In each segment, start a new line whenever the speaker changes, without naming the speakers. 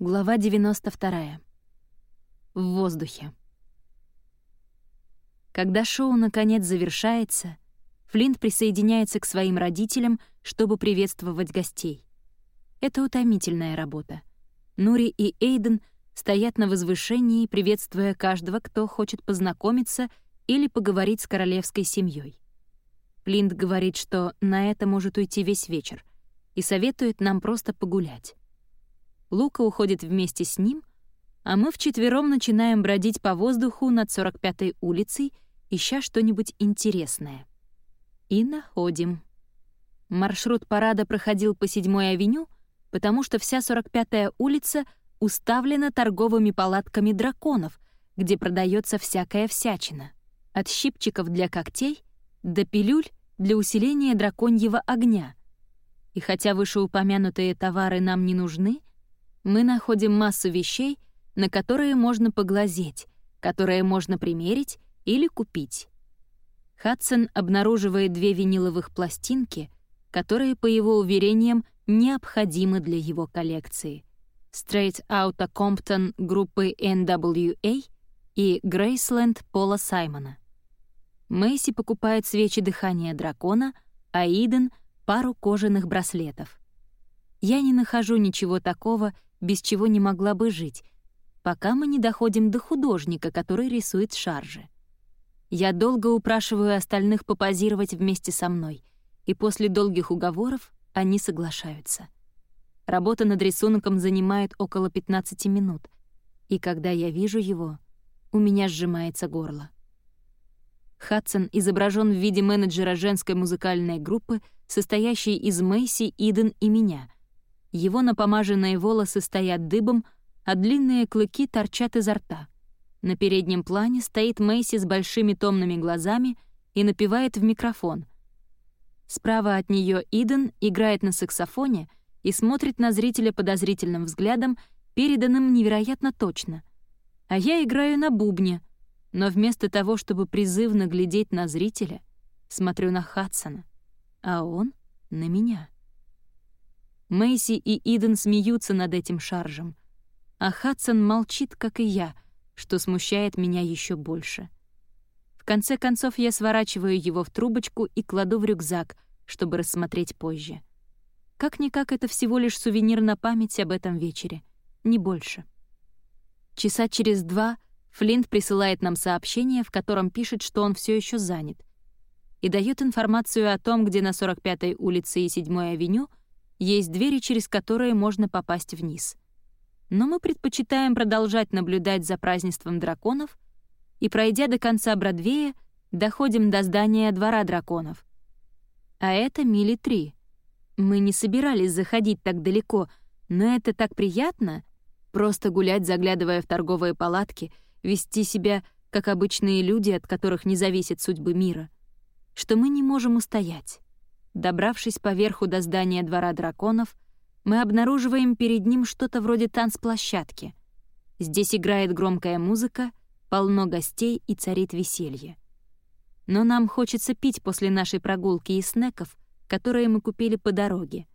Глава 92. В воздухе. Когда шоу наконец завершается, Флинт присоединяется к своим родителям, чтобы приветствовать гостей. Это утомительная работа. Нури и Эйден стоят на возвышении, приветствуя каждого, кто хочет познакомиться или поговорить с королевской семьей. Флинт говорит, что на это может уйти весь вечер, и советует нам просто погулять. Лука уходит вместе с ним, а мы вчетвером начинаем бродить по воздуху над 45-й улицей, ища что-нибудь интересное. И находим. Маршрут парада проходил по 7-й авеню, потому что вся 45-я улица уставлена торговыми палатками драконов, где продается всякая всячина. От щипчиков для когтей до пилюль для усиления драконьего огня. И хотя вышеупомянутые товары нам не нужны, мы находим массу вещей, на которые можно поглазеть, которые можно примерить или купить. Хадсон обнаруживает две виниловых пластинки, которые, по его уверениям, необходимы для его коллекции. Straight Outta Compton группы NWA и Graceland Пола Саймона. Мэйси покупает свечи дыхания дракона, а Иден — пару кожаных браслетов. Я не нахожу ничего такого, без чего не могла бы жить, пока мы не доходим до художника, который рисует шаржи. Я долго упрашиваю остальных попозировать вместе со мной, и после долгих уговоров они соглашаются. Работа над рисунком занимает около 15 минут, и когда я вижу его, у меня сжимается горло. Хадсон изображен в виде менеджера женской музыкальной группы, состоящей из Мэйси, Иден и меня — его напомаженные волосы стоят дыбом, а длинные клыки торчат изо рта. На переднем плане стоит Мэйси с большими томными глазами и напевает в микрофон. Справа от нее Иден играет на саксофоне и смотрит на зрителя подозрительным взглядом, переданным невероятно точно. А я играю на бубне, но вместо того, чтобы призывно глядеть на зрителя, смотрю на Хадсона, а он — на меня. Мэйси и Иден смеются над этим шаржем. А Хадсон молчит, как и я, что смущает меня еще больше. В конце концов я сворачиваю его в трубочку и кладу в рюкзак, чтобы рассмотреть позже. Как-никак это всего лишь сувенир на память об этом вечере, не больше. Часа через два Флинт присылает нам сообщение, в котором пишет, что он все еще занят, и дает информацию о том, где на 45-й улице и 7-й авеню есть двери, через которые можно попасть вниз. Но мы предпочитаем продолжать наблюдать за празднеством драконов и, пройдя до конца Бродвея, доходим до здания Двора драконов. А это мили три. Мы не собирались заходить так далеко, но это так приятно — просто гулять, заглядывая в торговые палатки, вести себя как обычные люди, от которых не зависит судьбы мира, что мы не можем устоять. Добравшись поверху до здания двора драконов, мы обнаруживаем перед ним что-то вроде танцплощадки. Здесь играет громкая музыка, полно гостей и царит веселье. Но нам хочется пить после нашей прогулки и снеков, которые мы купили по дороге.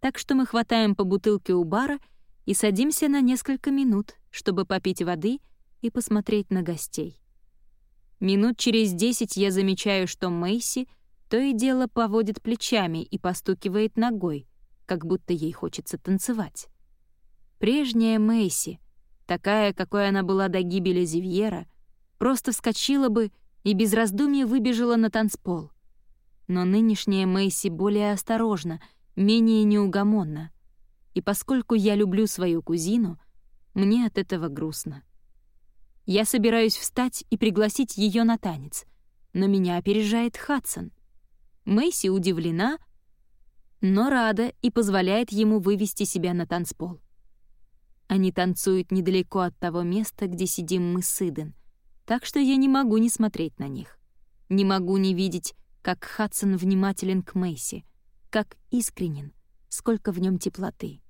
Так что мы хватаем по бутылке у бара и садимся на несколько минут, чтобы попить воды и посмотреть на гостей. Минут через десять я замечаю, что Мэйси — то и дело поводит плечами и постукивает ногой, как будто ей хочется танцевать. Прежняя Мэйси, такая, какой она была до гибели Зивьера, просто вскочила бы и без раздумья выбежала на танцпол. Но нынешняя Мэйси более осторожна, менее неугомонна. И поскольку я люблю свою кузину, мне от этого грустно. Я собираюсь встать и пригласить ее на танец, но меня опережает Хадсон — Мэйси удивлена, но рада и позволяет ему вывести себя на танцпол. Они танцуют недалеко от того места, где сидим мы с Иден, так что я не могу не смотреть на них. Не могу не видеть, как Хадсон внимателен к Мэйси, как искренен, сколько в нем теплоты.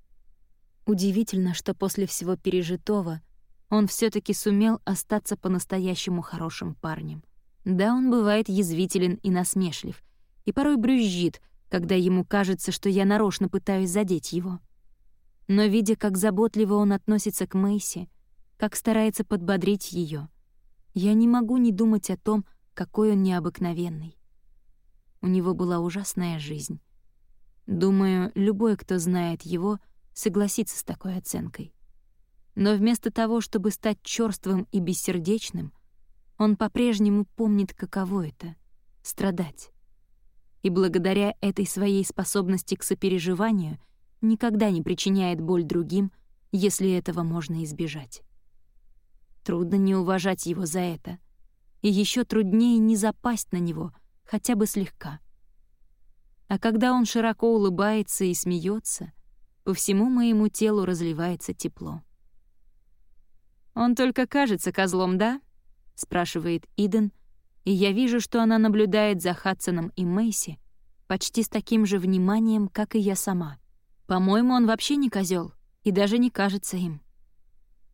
Удивительно, что после всего пережитого он все таки сумел остаться по-настоящему хорошим парнем. Да, он бывает язвителен и насмешлив — и порой брюзжит, когда ему кажется, что я нарочно пытаюсь задеть его. Но видя, как заботливо он относится к Мэйси, как старается подбодрить ее, я не могу не думать о том, какой он необыкновенный. У него была ужасная жизнь. Думаю, любой, кто знает его, согласится с такой оценкой. Но вместо того, чтобы стать чёрствым и бессердечным, он по-прежнему помнит, каково это — страдать. И благодаря этой своей способности к сопереживанию никогда не причиняет боль другим, если этого можно избежать. Трудно не уважать его за это. И еще труднее не запасть на него, хотя бы слегка. А когда он широко улыбается и смеется, по всему моему телу разливается тепло. «Он только кажется козлом, да?» — спрашивает Иден, и я вижу, что она наблюдает за Хадсоном и Мэйси почти с таким же вниманием, как и я сама. По-моему, он вообще не козел и даже не кажется им.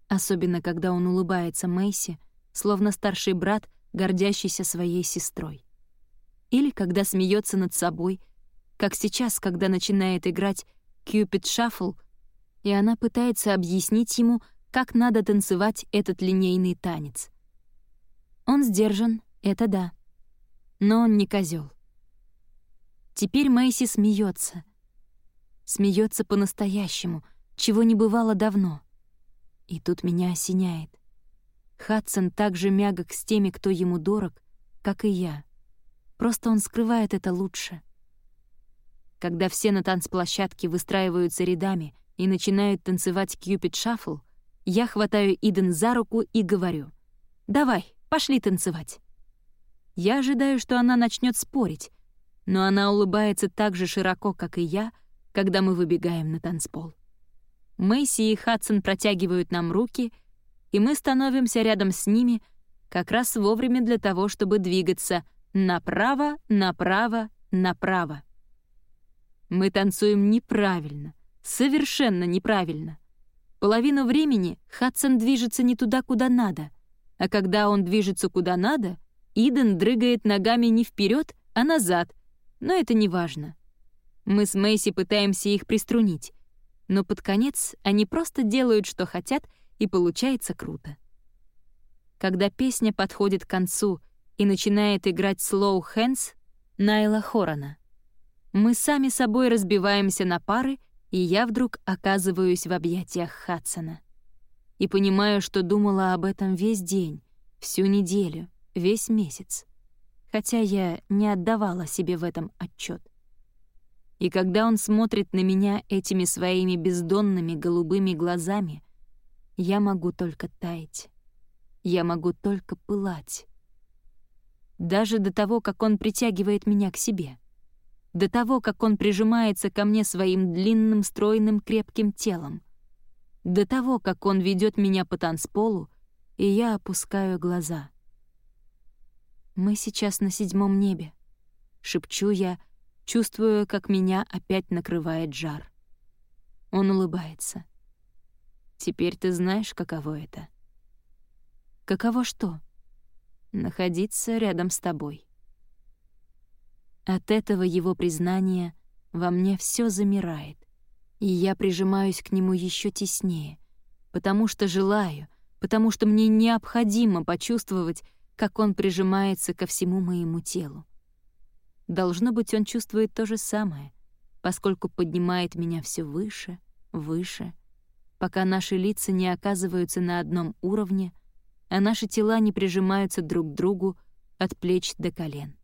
Особенно, когда он улыбается Мэйси, словно старший брат, гордящийся своей сестрой. Или когда смеется над собой, как сейчас, когда начинает играть «Cupid Shuffle», и она пытается объяснить ему, как надо танцевать этот линейный танец. Он сдержан, это да. Но он не козел. Теперь Мэйси смеется. Смеется по-настоящему, чего не бывало давно — и тут меня осеняет. Хадсон так же мягок с теми, кто ему дорог, как и я. Просто он скрывает это лучше. Когда все на танцплощадке выстраиваются рядами и начинают танцевать кьюпид шаффл, я хватаю Иден за руку и говорю «Давай, пошли танцевать». Я ожидаю, что она начнет спорить, но она улыбается так же широко, как и я, когда мы выбегаем на танцпол. Мэйси и Хадсон протягивают нам руки, и мы становимся рядом с ними как раз вовремя для того, чтобы двигаться направо, направо, направо. Мы танцуем неправильно, совершенно неправильно. Половину времени Хадсон движется не туда, куда надо, а когда он движется куда надо, Иден дрыгает ногами не вперед, а назад, но это не важно. Мы с Мэйси пытаемся их приструнить, но под конец они просто делают, что хотят, и получается круто. Когда песня подходит к концу и начинает играть «Slow Hands» Найла Хорона, мы сами собой разбиваемся на пары, и я вдруг оказываюсь в объятиях Хадсона. И понимаю, что думала об этом весь день, всю неделю, весь месяц. Хотя я не отдавала себе в этом отчет. И когда он смотрит на меня этими своими бездонными голубыми глазами, я могу только таять. Я могу только пылать. Даже до того, как он притягивает меня к себе. До того, как он прижимается ко мне своим длинным, стройным, крепким телом. До того, как он ведет меня по танцполу, и я опускаю глаза. «Мы сейчас на седьмом небе», — шепчу я, — чувствуя, как меня опять накрывает жар. Он улыбается. «Теперь ты знаешь, каково это?» «Каково что?» «Находиться рядом с тобой». От этого его признания во мне все замирает, и я прижимаюсь к нему еще теснее, потому что желаю, потому что мне необходимо почувствовать, как он прижимается ко всему моему телу. Должно быть, он чувствует то же самое, поскольку поднимает меня все выше, выше, пока наши лица не оказываются на одном уровне, а наши тела не прижимаются друг к другу от плеч до колен.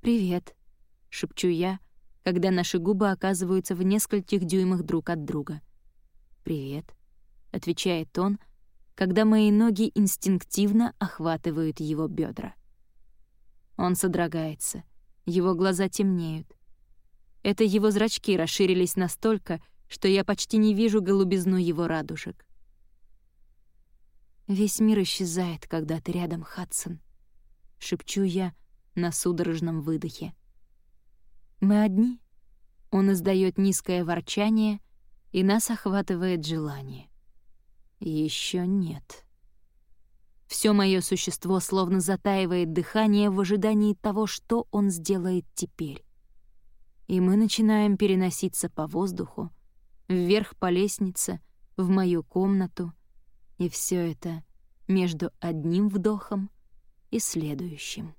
«Привет», — шепчу я, когда наши губы оказываются в нескольких дюймах друг от друга. «Привет», — отвечает он, когда мои ноги инстинктивно охватывают его бедра. Он содрогается. Его глаза темнеют. Это его зрачки расширились настолько, что я почти не вижу голубизну его радужек. «Весь мир исчезает, когда ты рядом, Хадсон», — шепчу я на судорожном выдохе. «Мы одни?» Он издает низкое ворчание, и нас охватывает желание. Еще нет. Все мое существо словно затаивает дыхание в ожидании того, что он сделает теперь. И мы начинаем переноситься по воздуху, вверх по лестнице, в мою комнату, и все это между одним вдохом и следующим.